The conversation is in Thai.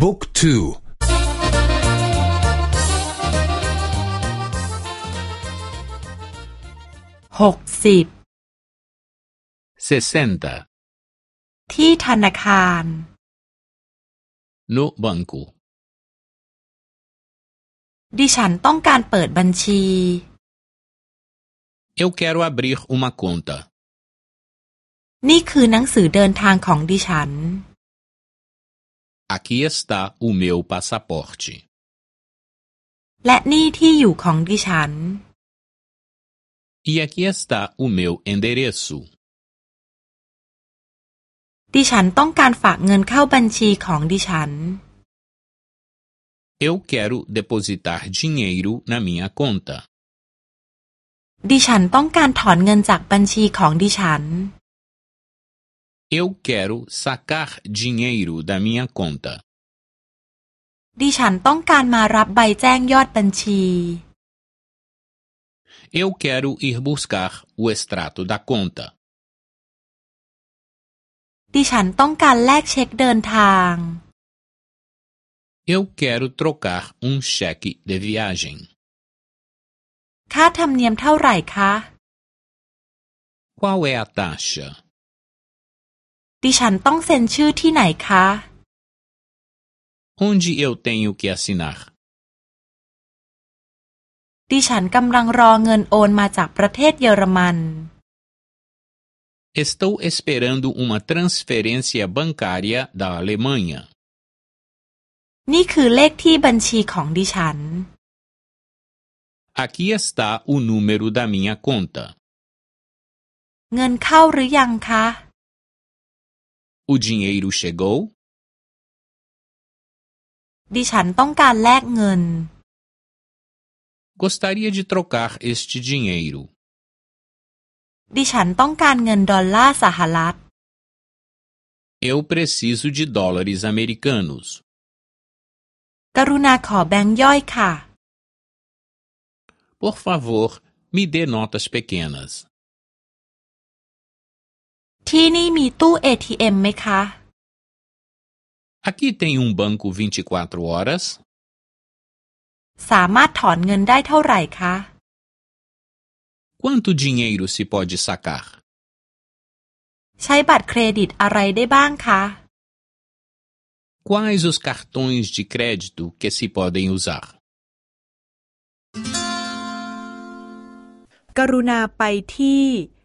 บุ๊กทูหกสิบที่ธนาคาร no banco ดิฉันต้องการเปิดบัญชี eu quero abrir uma conta นี่คือหนังสือเดินทางของดิฉัน aqui está o meu passaporte และนี่ที่อยู่ของดิฉัน e aqui está o meu endereço ดิฉันต้องการฝากเงินเข้าบัญชีของดิฉัน Eu quero depositar dinheiro na minha conta ดิฉันต้องการถอนเงินจากบัญชีของดิฉัน Eu quero sacar dinheiro da minha conta ดิฉันต้องการมารับใบแจ้งยอดบัญชี Eu quero ir buscar o extrato da conta ดิฉันต้องการแลกเช็คเดินทาง Eu quero trocar um cheque de viagem ค่าธรรมเนียมเท่าไหร่คะ Qual é a taxa ดิฉันต้องเซ็นชื่อที่ไหนคะ Onde eu tenho que assinar ดิฉันกำลังรอเงินโอนมาจากประเทศเยอรมัน Estou esperando uma transferência bancária da Alemanha นี่คือเลขที่บัญชีของดิฉัน Aqui está o número da minha conta เงินเข้าหรือยังคะ O dinheiro chegou ดิฉันต้องการแลกเงิน Gostaria de trocar este dinheiro ดิฉันต้องการเงินดอลลาร์สหรัฐ Eu preciso de dólares americanos กรุณาขอแบงค์ย่อยค่ะ Por favor, me dê notas pequenas ที่นี่มีตู้ ATM ไหมคะ Aqui tem um banco 24 horas สามารถถอนเงินได้เท่าไหร่คะ Quanto dinheiro se pode sacar ใช้บัตรเครดิตอะไรได้บ้างคะ Quais os cartões de crédito que se podem usar กรุณาไปที่